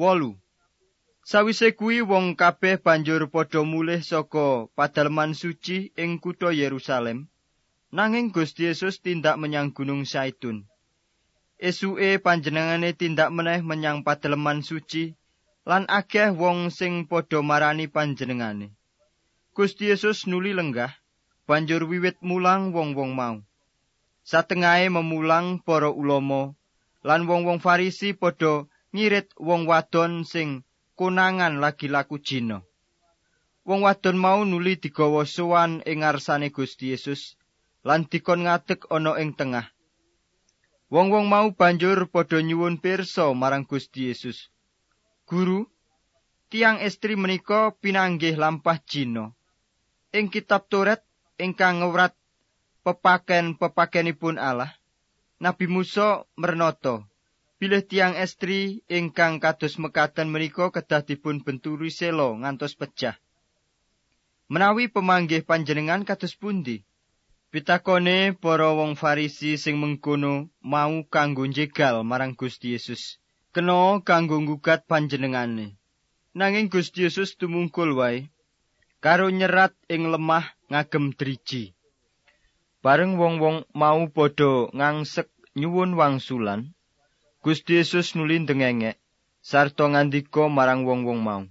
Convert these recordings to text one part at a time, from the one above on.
wolu. Sawise kuwi wong kabeh banjur padha mulih saka padaleman suci ing kutha Yerusalem nanging Gusti Yesus tindak menyang Gunung Saitun Esuke panjenengane tindak meneh menyang padaleman suci lan akeh wong sing padha marani panjenengane. Gusti Yesus nuli lenggah banjur wiwit mulang wong-wong mau. Satengahe memulang para ulama lan wong-wong Farisi padha ngirit wong wadon sing konangan lagi laku jina. Wong wadon mau nuli digawa sowan ing ngarsane Gusti Yesus lan dikon ngadeg ana ing tengah. Wong-wong mau banjur padha nyuwun pirsa marang Gusti Yesus. Guru, tiang estri menika pinanggih lampah jina. Ing kitab Taurat ingkang ngewrat pepaken-pepakenipun Allah. Nabi Musa mernata, bilih tiang estri ingkang kados mekaten menika kedah dipun benturi selo ngantos pecah. Menawi pemanggih panjenengan kados pundi? Pitakone para wong Farisi sing mengkono mau kanggo njegal marang Gusti Yesus. Kena kanggo ngugat panjenengane. Nanging Gusti Yesus tumungkul wae karo nyerat ing lemah ngagem driji. Bareng wong-wong mau padha ngangsek nyuwun wangsulan, Gusti Yesus nuli ndengenge sarta ngandika marang wong-wong mau.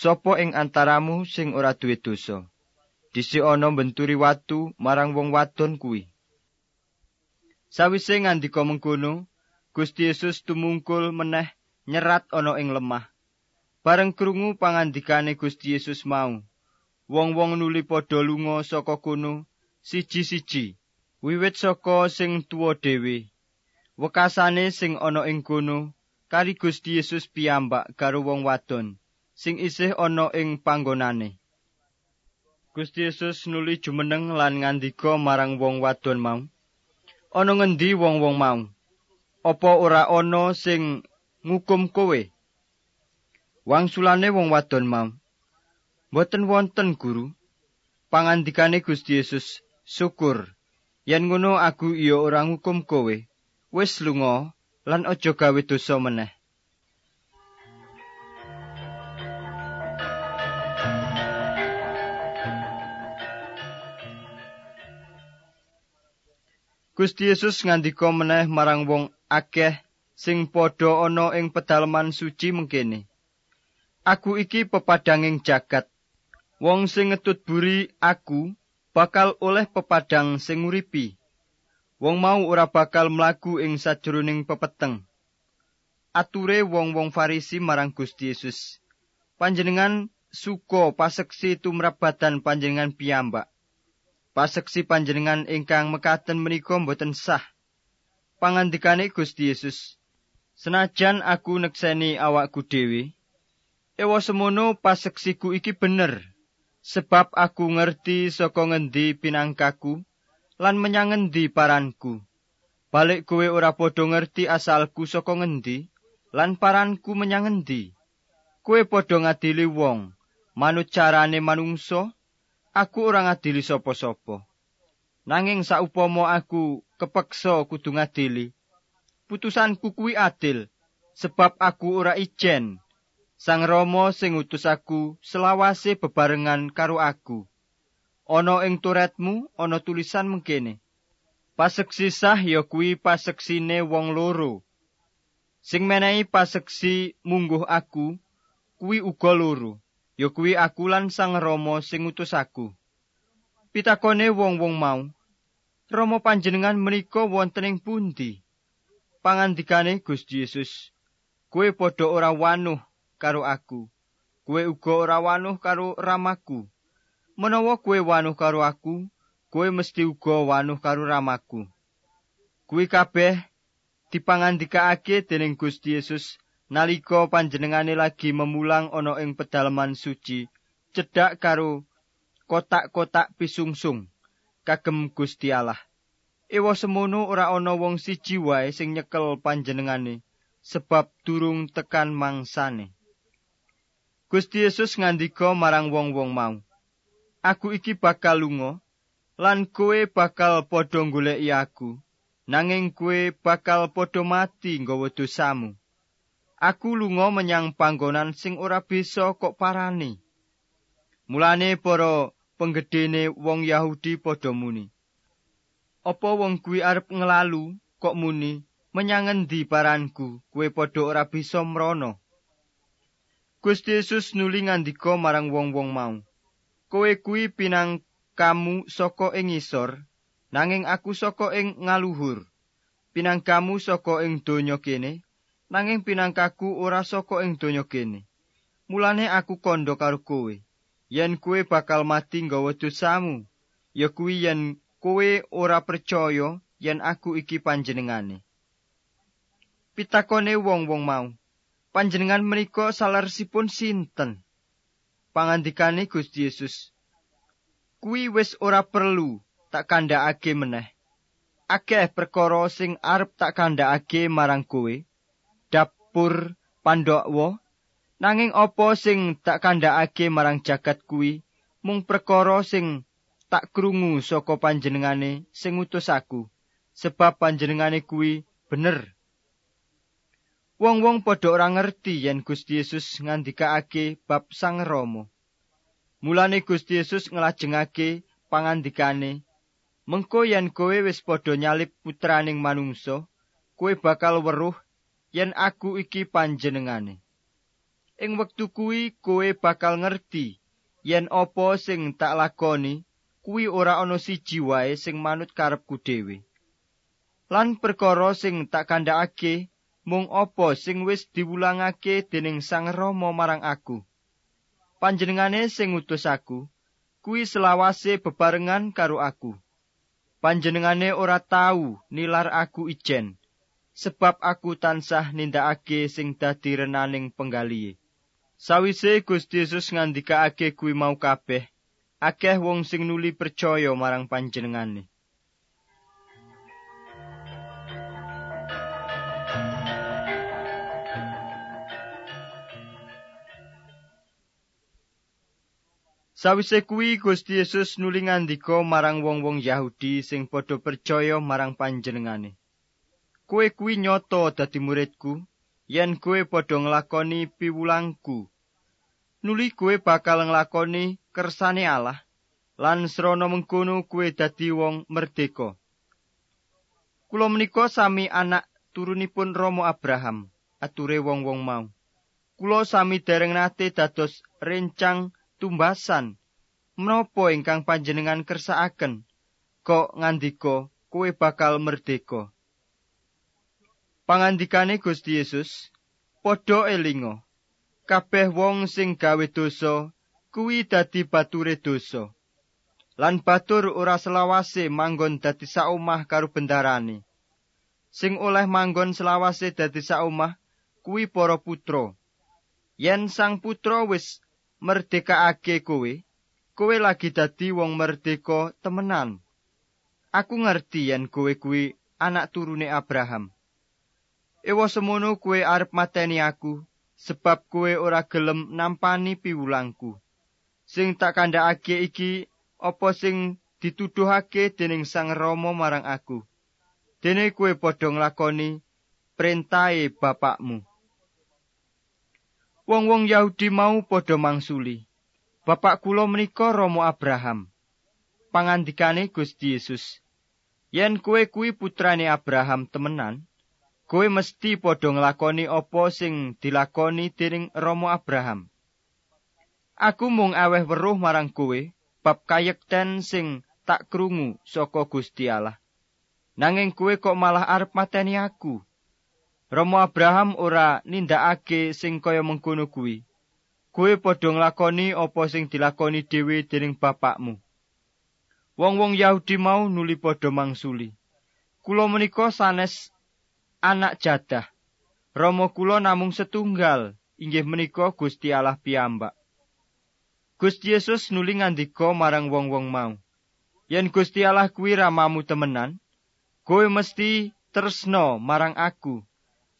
Sopo ing antaramu sing ora duwe dosa? Disi ana benturi watu marang wong wadon kuwi. Sawise ngandika mengkono, Gusti Yesus tumungkul meneh nyerat ana ing lemah. Bareng krungu pangandikane Gusti Yesus mau, wong-wong nuli padha lunga saka kono siji-siji wiwit saka sing tuwa dhewe wekasane sing ana ing kono kari Gusti Yesus piyambak karo wong wadon sing isih ana ing panggonane. Gusti Yesus nuli jumeneng lan ngandika marang wong wadon mau. Ana ngendi wong-wong mau? Apa ora ana sing ngukum kowe? Wangsulane wong wadon mau. Mboten wonten guru. Pangandikane Gusti Yesus syukur. Yen ngono aku iya ora ngukum kowe wis lunga lan aja gawe dosa meneh. Gusti Yesus ngandika meneh marang wong akeh sing padha ana ing pedalaman suci mengkene. Aku iki pepadanging jagat. Wong sing ngetut buri aku bakal oleh pepadang sing nguripi. Wong mau ora bakal mlaku ing sajroning pepeteng. Ature wong-wong Farisi marang Gusti Yesus. Panjenengan suka paseksi tumrap badan panjenengan piyambak. Paseksi panjenengan ingkang mekaten menika mboten sah. Pangandikane Gusti Yesus, senajan aku nekseni awakku dhewe, ewa semono paseksiku iki bener. sebab aku ngerti saka ngendi pinangkaku lan menyang ngendi paranku? Balik kowe ora padha ngerti asalku saka ngendi lan paranku menyang ngendi? Kowe padha ngadili wong manut carane manungsa? Aku ora ngadili sapa-sapa. Nanging saupama aku kepeksa kudu ngadili putusanku kuwi adil sebab aku ora ijen. Sang Rama sing utus aku selawase bebarengan karo aku. Ana ing turetmu ana tulisan mengkene. Paseksi sah ya kuwi paseksine wong loro. Sing menehi paseksi mungguh aku kuwi uga loro. Ya kuwi aku lan Sang Rama sing utus aku. Pitakone wong-wong mau, Rama panjenengan menika wonten ing pundi? Pangandikane Gusti Yesus, kowe padha ora wanuh karo aku. Kowe uga ora wanuh karo ramaku. Menawa kowe wanuh karo aku, kowe mesti uga wanuh karo ramaku. Kuwi kabeh dipangandikaake dening Gusti Yesus nalika panjenengane lagi memulang ana ing pedalaman suci cedhak karo kotak-kotak pisungsung kagem Gusti Allah. Ewa semono ora ana wong siji wae sing nyekel panjenengane sebab durung tekan mangsane. Gusti Yesus ngandika marang wong-wong mau. Aku iki bakal lunga lan kowe bakal padha goleki aku. Nanging kowe bakal padha mati nggawa dosamu. Aku lunga menyang panggonan sing ora bisa kok parani. Mulane para penggedene wong Yahudi padha muni. Apa wong kuwi arep nglalu kok muni menyang endi paranku kowe padha ora bisa mrono. Gusti Yesus nuli ngandika marang wong-wong mau. Kowe kuwi pinang kamu saka ing isor nanging aku saka ing ngaluhur. Pinangkamu saka ing donya kene, nanging pinangkaku ora saka ing donya kene. Mulane aku kandha karo kowe. Yen kowe bakal mati nggawa dosamu, ya kuwi yen kowe ora percaya yen aku iki panjenengane. Pitakone wong-wong mau, panjenengan menika salersipun sinten? Pangandikane Gusti Yesus, kuwi wis ora perlu tak kandhakake meneh. Akeh perkara sing arep tak kandhakake marang kowe. Dapur pandhokwa nanging apa sing tak kandhakake marang jagat kuwi mung perkara sing tak krungu saka panjenengane sing utus aku. Sebab panjenengane kuwi bener. Wong-wong padha ora ngerti yen Gusti Yesus ngandikake bab Sang Rama. Mulane Gusti Yesus nglajengake pangandikane Mengko yen kowe wis padha nyalip putraning manungsa, kowe bakal weruh yen aku iki panjenengane. Ing wektu kuwi kowe bakal ngerti yen apa sing tak lakoni kuwi ora ana siji wae sing manut karepku dhewe. Lan perkara sing tak kandhakake mung apa sing wis diwulangake dening Sang Rama marang aku. Panjenengane sing utus aku kuwi selawase bebarengan karo aku. panjenengane ora tau nilar aku ijen sebab aku tansah nindakake sing dadi renaning penggalihe sawise Gusti Yesus ngandikake kuwi mau kabeh akeh wong sing nuli percaya marang panjenengane Sawise kuwi Gusti Yesus nuli ngandika marang wong-wong Yahudi sing padha percaya marang panjenengane. Kowe kuwi nyoto dadi muridku yen kowe padha nglakoni piwulangku. Nuli kowe bakal nglakoni kersane Allah lan srana mengkono kowe dadi wong merdeka. Kula menika sami anak turunipun Romo Abraham, ature wong-wong mau. Kula sami dereng nate dados rencang tumbasan. Menapa ingkang panjenengan kersakaken? Kok ngandika kowe bakal merdeka? Pangandikane Gusti Yesus padha elinga. Kabeh wong sing gawe dosa kuwi dadi bature dosa. Lan batur ora selawase manggon dadi saomah karo bendarane. Sing oleh manggon selawase dadi saomah kuwi para putra. Yen sang putra wis merdekake kowe, kowe lagi dadi wong merdeka temenan. Aku ngerti yen kowe kuwi anak turune Abraham. Ewa semono kowe arep mateni aku, sebab kowe ora gelem nampani piwulangku. Sing tak kandhakake iki apa sing dituduhake dening Sang Rama marang aku. Dene kowe padha nglakoni perintahe bapakmu. Wong-wong Yahudi mau padha mangsuli. Bapak kula menika Rama Abraham. Pangandikane Gusti Yesus. Yen kowe kuwi putrane Abraham temenan, kowe mesti padha nglakoni apa sing dilakoni dening Rama Abraham. Aku mung aweh weruh marang kowe bab kayekten sing tak krungu saka Gusti Allah. Nanging kowe kok malah arep mateni aku. Romo Abraham ora nindakake sing kaya mengkono kuwi. Kuwi padha nglakoni apa sing dilakoni dhewe dening bapakmu. Wong-wong Yahudi mau nuli padha mangsuli. Kula menika sanes anak jadah. Romo kula namung setunggal, inggih menika Gusti Allah piyambak. Gusti Yesus nuli ngandika marang wong-wong mau. Yen Gusti Allah kuwi ramamu temenan, kowe mesti tresno marang aku.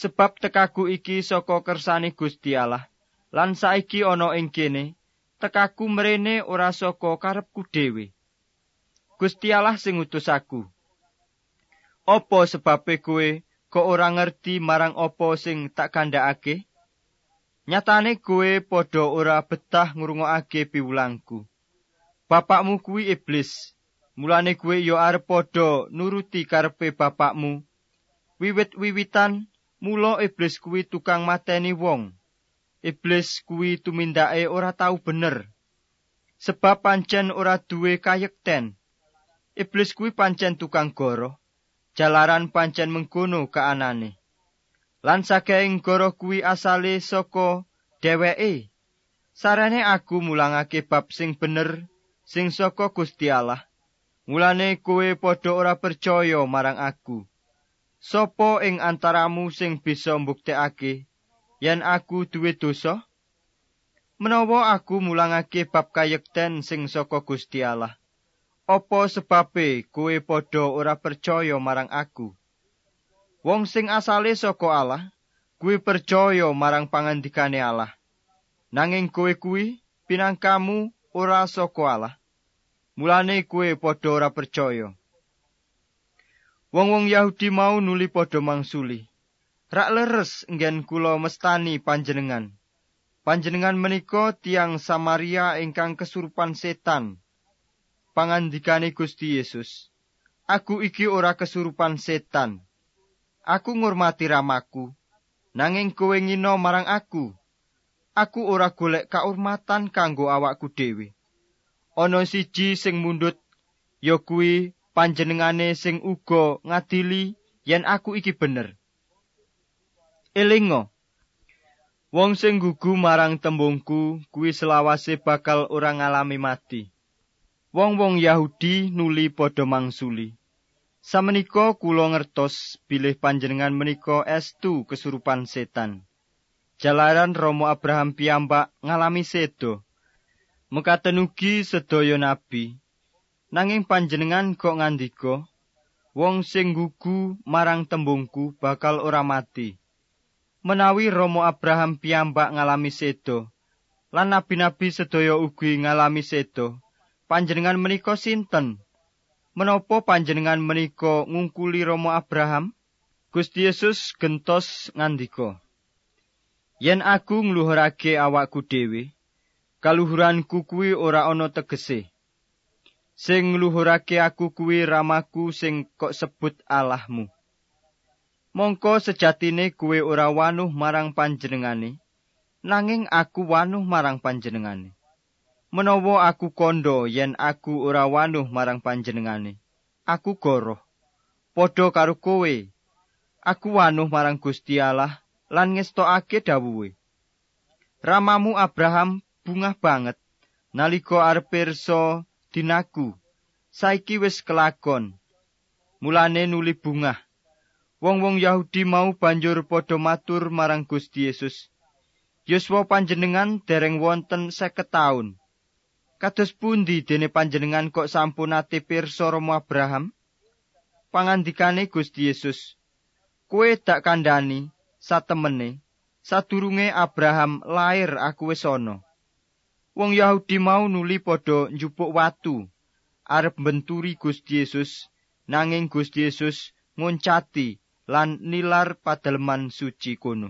Sebab tekaku iki saka kersane Gusti Allah lan saiki ana ing kene tekaku mrene ora saka karepku dhewe Gusti Allah sing utus aku Apa sebabe kowe kok ora ngerti marang apa sing tak kandhakake Nyatane kowe padha ora betah ngrungokake piwulangku. Bapakmu kuwi iblis. Mulane kowe ya arep padha nuruti karepe bapakmu. Wiwit-wiwitan mula iblis kuwi tukang mateni wong. Iblis kuwi tumindake ora tau bener. Sebab pancen ora duwe kayekten. Iblis kuwi pancen tukang goro. Jalaran pancen mengkono kaanane. lan saking goroh kuwi asale saka dheweke sarane aku mulangake bab sing bener sing saka Gusti Allah mulane kowe padha ora percaya marang aku Sopo ing antaramu sing bisa mbuktekake yen aku duwe dosa menawa aku mulangake bab kayekten sing saka Gusti Allah apa sebabe kowe padha ora percaya marang aku Wong sing asale saka Allah, kuwi percaya marang pangandikane Allah. Nanging kowe kuwi pinangkamu ora saka Allah. Mulane kowe padha ora percaya. Wong-wong Yahudi mau nuli padha mangsuli. Rak leres nggen kula mestani panjenengan. Panjenengan menika tiang Samaria ingkang kesurupan setan. Pangandikane Gusti Yesus. Aku iki ora kesurupan setan. aku ngurmati ramaku nanging kowe ngino marang aku aku ora golek kaurmatan kanggo awakku dhewe ana siji sing mundut ya kuwi panjenengane sing uga ngadili yen aku iki bener elingo wong sing gugu marang tembungku kuwi selawase bakal ora ngalami mati wong-wong Yahudi nuli padha mangsuli Samenika kula ngertos bilih panjenengan menika estu kesurupan setan. Jalaran Romo Abraham piyambak ngalami sedo. Mekaten ugi sedaya nabi. Nanging panjenengan kok ngandika, wong sing gugu marang tembungku bakal ora mati. Menawi Romo Abraham piyambak ngalami sedo, lan nabi-nabi sedaya ugi ngalami sedo, panjenengan menika sinten? menapa panjenengan menika ngungkuli Romo Abraham? Gusti Yesus gentos ngandika, Yen aku ngluhurake awakku dhewe, kaluhuranku kuwi ora ana tegese. Sing ngluhurake aku kuwi ramaku sing kok sebut Allahmu. Mongko sejatine kuwi ora wanuh marang panjenengane, nanging aku wanuh marang panjenengane. menawa aku kondo yen aku ora wanuh marang panjenengane aku goroh padha karo kowe aku wanuh marang Gusti Allah lan ngestokake dawuhe ramamu Abraham bungah banget nalika arep pirsa dinaku saiki wis kelakon mulane nuli bungah. Wong-wong Yahudi mau banjur padha matur marang Gusti Yesus. Yuswa panjenengan dereng wonten seket taun. Kados pundi dene panjenengan kok sampun ate pirsa Romo Abraham? Pangandikane Gusti Yesus, kowe dak kandhani satemene sadurunge Abraham lair aku wis ana. Wong Yahudi mau nuli padha njupuk watu arep mbenturi Gusti Yesus nanging Gusti Yesus ngoncati lan nilar padaleman suci kono.